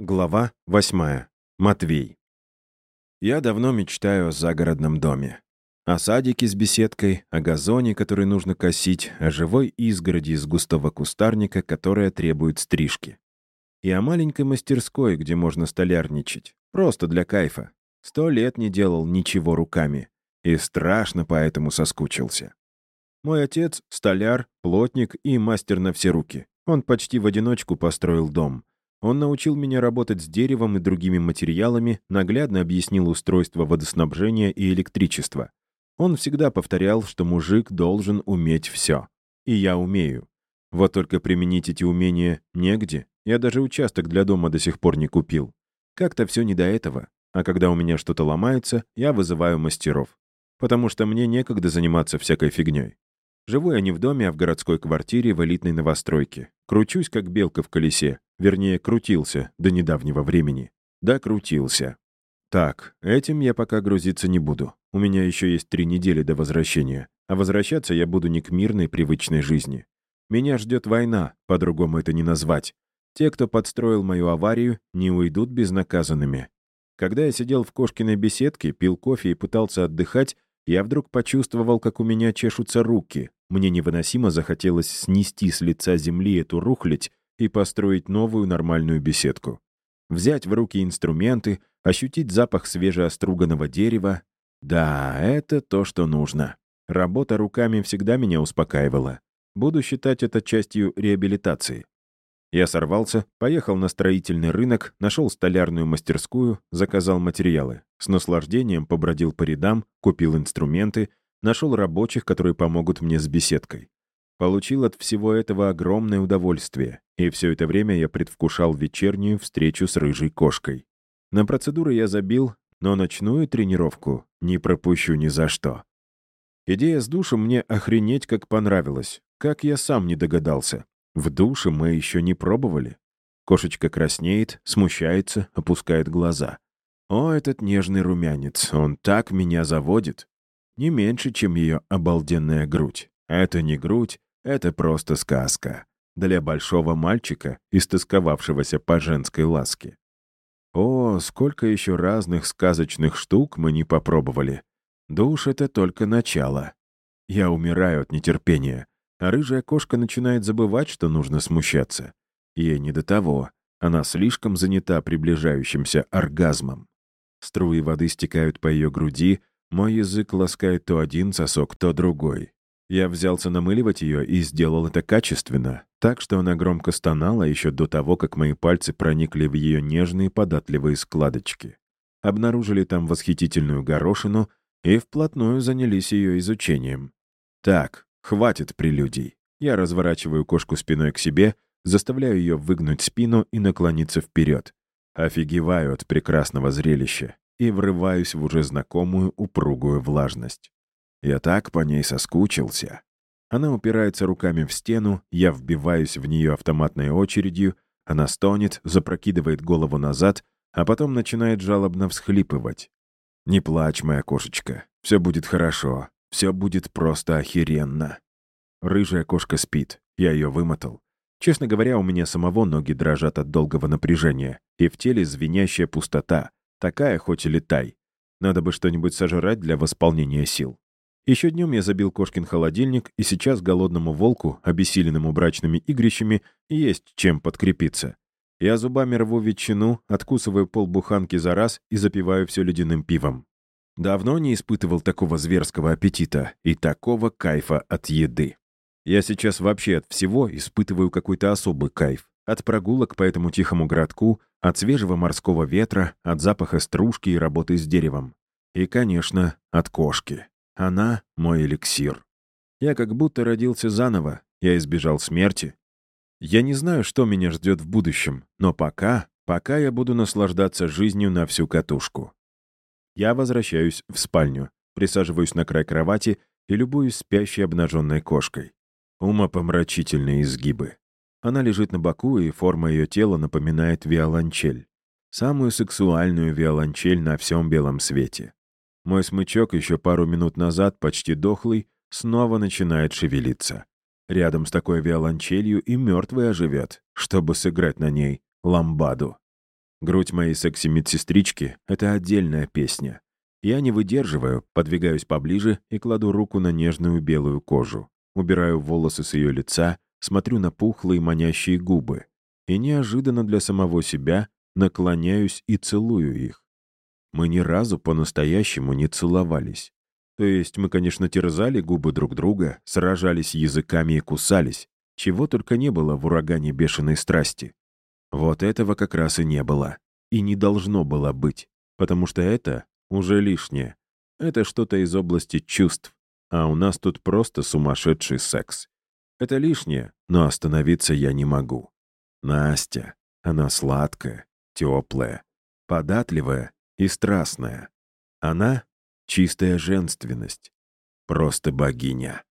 Глава 8. Матвей. Я давно мечтаю о загородном доме. О садике с беседкой, о газоне, который нужно косить, о живой изгороди из густого кустарника, которая требует стрижки. И о маленькой мастерской, где можно столярничать. Просто для кайфа. Сто лет не делал ничего руками. И страшно поэтому соскучился. Мой отец — столяр, плотник и мастер на все руки. Он почти в одиночку построил дом — он научил меня работать с деревом и другими материалами, наглядно объяснил устройство водоснабжения и электричества. Он всегда повторял, что мужик должен уметь все. И я умею. Вот только применить эти умения негде. Я даже участок для дома до сих пор не купил. Как-то все не до этого. А когда у меня что-то ломается, я вызываю мастеров. Потому что мне некогда заниматься всякой фигней. Живу я не в доме, а в городской квартире в элитной новостройке. Кручусь, как белка в колесе. Вернее, крутился до недавнего времени. Да, крутился. Так, этим я пока грузиться не буду. У меня еще есть три недели до возвращения. А возвращаться я буду не к мирной, привычной жизни. Меня ждет война, по-другому это не назвать. Те, кто подстроил мою аварию, не уйдут безнаказанными. Когда я сидел в Кошкиной беседке, пил кофе и пытался отдыхать, я вдруг почувствовал, как у меня чешутся руки. Мне невыносимо захотелось снести с лица земли эту рухлядь и построить новую нормальную беседку. Взять в руки инструменты, ощутить запах свежеоструганного дерева. Да, это то, что нужно. Работа руками всегда меня успокаивала. Буду считать это частью реабилитации. Я сорвался, поехал на строительный рынок, нашел столярную мастерскую, заказал материалы. С наслаждением побродил по рядам, купил инструменты, нашел рабочих, которые помогут мне с беседкой. Получил от всего этого огромное удовольствие, и все это время я предвкушал вечернюю встречу с рыжей кошкой. На процедуры я забил, но ночную тренировку не пропущу ни за что. Идея с душем мне охренеть как понравилась, как я сам не догадался. В душе мы еще не пробовали. Кошечка краснеет, смущается, опускает глаза. О, этот нежный румянец, он так меня заводит. Не меньше, чем ее обалденная грудь. Это не грудь, это просто сказка. Для большого мальчика, истосковавшегося по женской ласке. О, сколько еще разных сказочных штук мы не попробовали. Душ — это только начало. Я умираю от нетерпения а рыжая кошка начинает забывать, что нужно смущаться. Ей не до того. Она слишком занята приближающимся оргазмом. Струи воды стекают по ее груди, мой язык ласкает то один сосок, то другой. Я взялся намыливать ее и сделал это качественно, так что она громко стонала еще до того, как мои пальцы проникли в ее нежные податливые складочки. Обнаружили там восхитительную горошину и вплотную занялись ее изучением. Так, Хватит прелюдий. Я разворачиваю кошку спиной к себе, заставляю ее выгнуть спину и наклониться вперед. Офигеваю от прекрасного зрелища и врываюсь в уже знакомую упругую влажность. Я так по ней соскучился. Она упирается руками в стену, я вбиваюсь в нее автоматной очередью, она стонет, запрокидывает голову назад, а потом начинает жалобно всхлипывать. «Не плачь, моя кошечка, все будет хорошо, все будет просто охеренно. Рыжая кошка спит. Я ее вымотал. Честно говоря, у меня самого ноги дрожат от долгого напряжения, и в теле звенящая пустота. Такая, хоть и летай. Надо бы что-нибудь сожрать для восполнения сил. Еще днем я забил кошкин холодильник, и сейчас голодному волку, обессиленному брачными игрищами, есть чем подкрепиться. Я зубами рву ветчину, откусываю полбуханки за раз и запиваю все ледяным пивом. Давно не испытывал такого зверского аппетита и такого кайфа от еды. Я сейчас вообще от всего испытываю какой-то особый кайф. От прогулок по этому тихому городку, от свежего морского ветра, от запаха стружки и работы с деревом. И, конечно, от кошки. Она — мой эликсир. Я как будто родился заново, я избежал смерти. Я не знаю, что меня ждет в будущем, но пока, пока я буду наслаждаться жизнью на всю катушку. Я возвращаюсь в спальню, присаживаюсь на край кровати и любуюсь спящей обнаженной кошкой. Умопомрачительные изгибы. Она лежит на боку, и форма ее тела напоминает виолончель. Самую сексуальную виолончель на всем белом свете. Мой смычок, еще пару минут назад почти дохлый, снова начинает шевелиться. Рядом с такой виолончелью и мертвый оживет, чтобы сыграть на ней ламбаду. Грудь моей секси-медсестрички — это отдельная песня. Я не выдерживаю, подвигаюсь поближе и кладу руку на нежную белую кожу. Убираю волосы с ее лица, смотрю на пухлые манящие губы. И неожиданно для самого себя наклоняюсь и целую их. Мы ни разу по-настоящему не целовались. То есть мы, конечно, терзали губы друг друга, сражались языками и кусались, чего только не было в урагане бешеной страсти. Вот этого как раз и не было. И не должно было быть. Потому что это уже лишнее. Это что-то из области чувств. А у нас тут просто сумасшедший секс. Это лишнее, но остановиться я не могу. Настя, она сладкая, теплая, податливая и страстная. Она — чистая женственность. Просто богиня.